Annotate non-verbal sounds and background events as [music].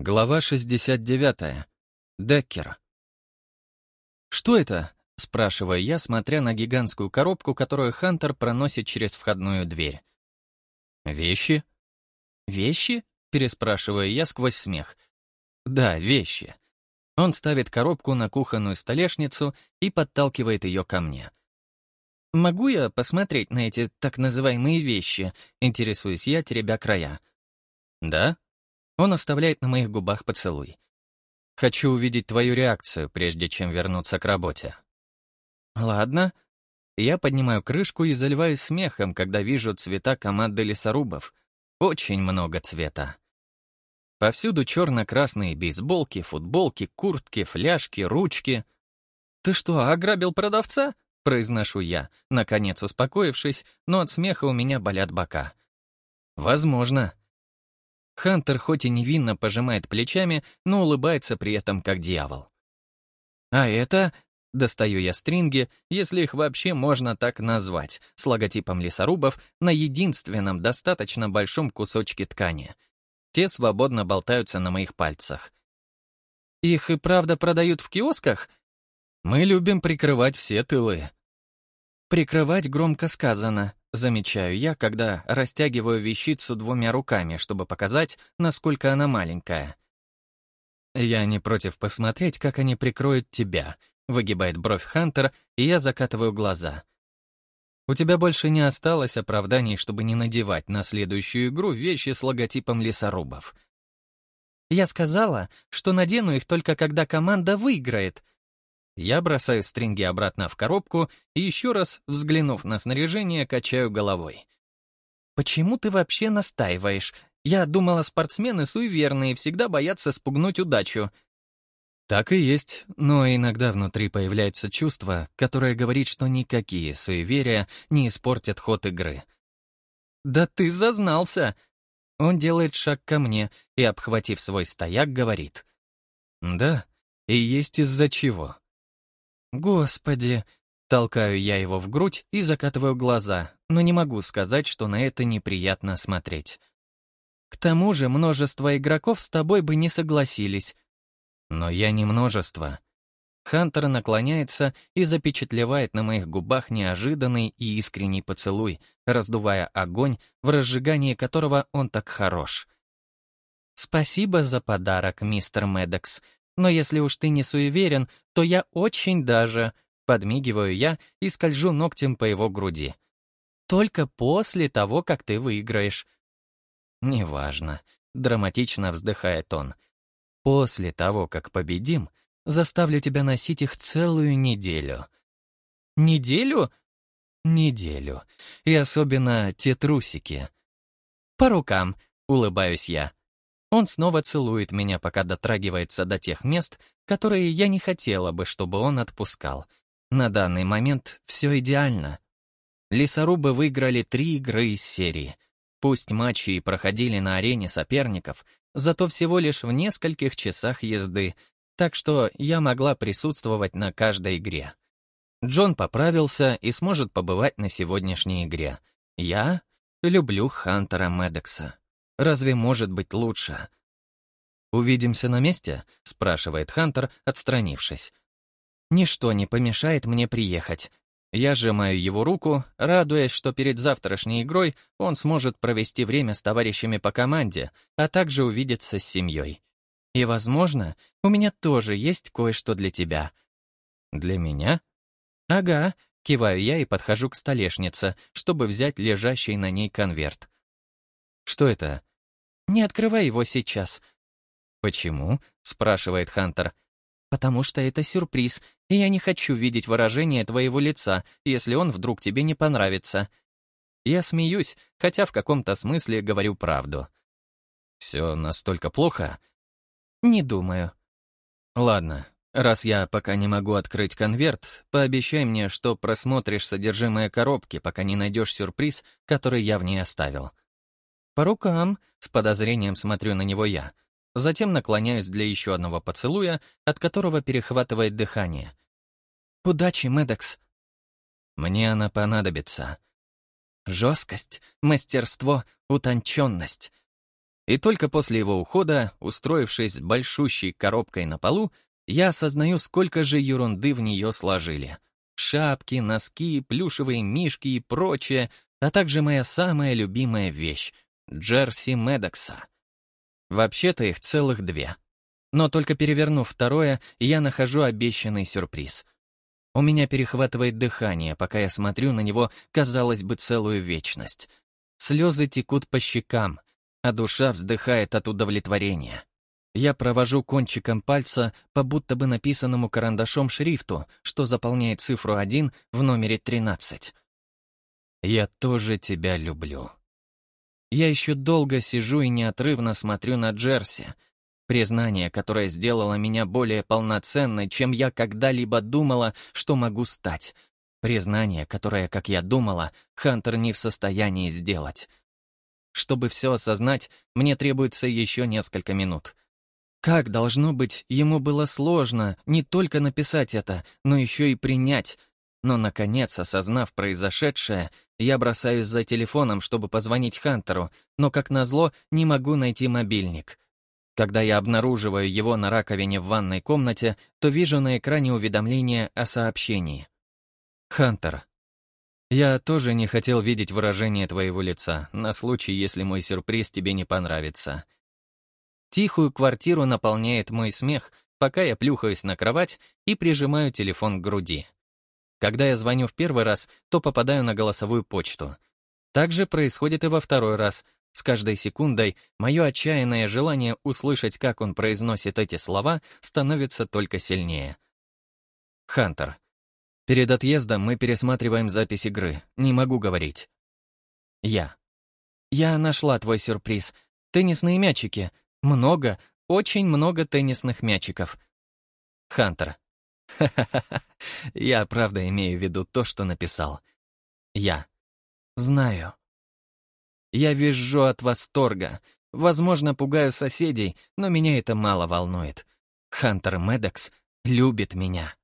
Глава 69. Деккер. «Что это?» — спрашиваю я, смотря на гигантскую коробку, которую Хантер проносит через входную дверь. «Вещи?» «Вещи?» — переспрашиваю я сквозь смех. «Да, вещи». Он ставит коробку на кухонную столешницу и подталкивает ее ко мне. «Могу я посмотреть на эти так называемые вещи?» — интересуюсь я, теребя края. «Да?» Он оставляет на моих губах поцелуй. Хочу увидеть твою реакцию, прежде чем вернуться к работе. Ладно. Я поднимаю крышку и заливаюсь смехом, когда вижу цвета команды лесорубов. Очень много цвета. Повсюду черно-красные бейсболки, футболки, куртки, фляжки, ручки. «Ты что, ограбил продавца?» — произношу я, наконец успокоившись, но от смеха у меня болят бока. «Возможно», Хантер хоть и невинно пожимает плечами, но улыбается при этом как дьявол. А это... Достаю я стринги, если их вообще можно так назвать, с логотипом лесорубов на единственном достаточно большом кусочке ткани. Те свободно болтаются на моих пальцах. Их и правда продают в киосках? Мы любим прикрывать все тылы. Прикрывать громко сказано. Замечаю я, когда растягиваю вещицу двумя руками, чтобы показать, насколько она маленькая. «Я не против посмотреть, как они прикроют тебя», — выгибает бровь Хантер, и я закатываю глаза. «У тебя больше не осталось оправданий, чтобы не надевать на следующую игру вещи с логотипом лесорубов». «Я сказала, что надену их только когда команда выиграет», я бросаю стринги обратно в коробку и еще раз, взглянув на снаряжение, качаю головой. «Почему ты вообще настаиваешь? Я думала, спортсмены суеверные всегда боятся спугнуть удачу». Так и есть, но иногда внутри появляется чувство, которое говорит, что никакие суеверия не испортят ход игры. «Да ты зазнался!» Он делает шаг ко мне и, обхватив свой стояк, говорит. «Да, и есть из-за чего». «Господи!» Толкаю я его в грудь и закатываю глаза, но не могу сказать, что на это неприятно смотреть. К тому же множество игроков с тобой бы не согласились. Но я не множество. Хантер наклоняется и запечатлевает на моих губах неожиданный и искренний поцелуй, раздувая огонь, в разжигании которого он так хорош. «Спасибо за подарок, мистер Медекс. Но если уж ты не суеверен, то я очень даже...» Подмигиваю я и скольжу ногтем по его груди. «Только после того, как ты выиграешь». «Неважно», — драматично вздыхает он. «После того, как победим, заставлю тебя носить их целую неделю». «Неделю?» «Неделю. И особенно те трусики». «По рукам», — улыбаюсь я. Он снова целует меня, пока дотрагивается до тех мест, которые я не хотела бы, чтобы он отпускал. На данный момент все идеально. Лесорубы выиграли три игры из серии. Пусть матчи и проходили на арене соперников, зато всего лишь в нескольких часах езды, так что я могла присутствовать на каждой игре. Джон поправился и сможет побывать на сегодняшней игре. Я люблю Хантера Медекса. Разве может быть лучше? «Увидимся на месте?» — спрашивает Хантер, отстранившись. «Ничто не помешает мне приехать. Я сжимаю его руку, радуясь, что перед завтрашней игрой он сможет провести время с товарищами по команде, а также увидеться с семьей. И, возможно, у меня тоже есть кое-что для тебя». «Для меня?» «Ага», — киваю я и подхожу к столешнице, чтобы взять лежащий на ней конверт. «Что это?» «Не открывай его сейчас». «Почему?» — спрашивает Хантер. «Потому что это сюрприз, и я не хочу видеть выражение твоего лица, если он вдруг тебе не понравится». Я смеюсь, хотя в каком-то смысле говорю правду. «Все настолько плохо?» «Не думаю». «Ладно, раз я пока не могу открыть конверт, пообещай мне, что просмотришь содержимое коробки, пока не найдешь сюрприз, который я в ней оставил». «По рукам», — с подозрением смотрю на него я. Затем наклоняюсь для еще одного поцелуя, от которого перехватывает дыхание. «Удачи, Медекс!» «Мне она понадобится». Жесткость, мастерство, утонченность. И только после его ухода, устроившись большущей коробкой на полу, я осознаю, сколько же ерунды в нее сложили. Шапки, носки, плюшевые мишки и прочее, а также моя самая любимая вещь — Джерси Медокса. Вообще-то их целых две. Но только перевернув второе, я нахожу обещанный сюрприз. У меня перехватывает дыхание, пока я смотрю на него, казалось бы, целую вечность. Слезы текут по щекам, а душа вздыхает от удовлетворения. Я провожу кончиком пальца по будто бы написанному карандашом шрифту, что заполняет цифру 1 в номере 13. «Я тоже тебя люблю». Я еще долго сижу и неотрывно смотрю на Джерси. Признание, которое сделало меня более полноценной, чем я когда-либо думала, что могу стать. Признание, которое, как я думала, Хантер не в состоянии сделать. Чтобы все осознать, мне требуется еще несколько минут. Как, должно быть, ему было сложно не только написать это, но еще и принять. Но, наконец, осознав произошедшее, я бросаюсь за телефоном, чтобы позвонить Хантеру, но, как назло, не могу найти мобильник. Когда я обнаруживаю его на раковине в ванной комнате, то вижу на экране уведомление о сообщении. «Хантер, я тоже не хотел видеть выражение твоего лица, на случай, если мой сюрприз тебе не понравится. Тихую квартиру наполняет мой смех, пока я плюхаюсь на кровать и прижимаю телефон к груди. Когда я звоню в первый раз, то попадаю на голосовую почту. Так же происходит и во второй раз. С каждой секундой мое отчаянное желание услышать, как он произносит эти слова, становится только сильнее. Хантер. Перед отъездом мы пересматриваем запись игры. Не могу говорить. Я. Я нашла твой сюрприз. Теннисные мячики. Много, очень много теннисных мячиков. Хантер. [laughs] Я правда имею в виду то, что написал. Я. Знаю. Я визжу от восторга. Возможно, пугаю соседей, но меня это мало волнует. Хантер Медекс любит меня.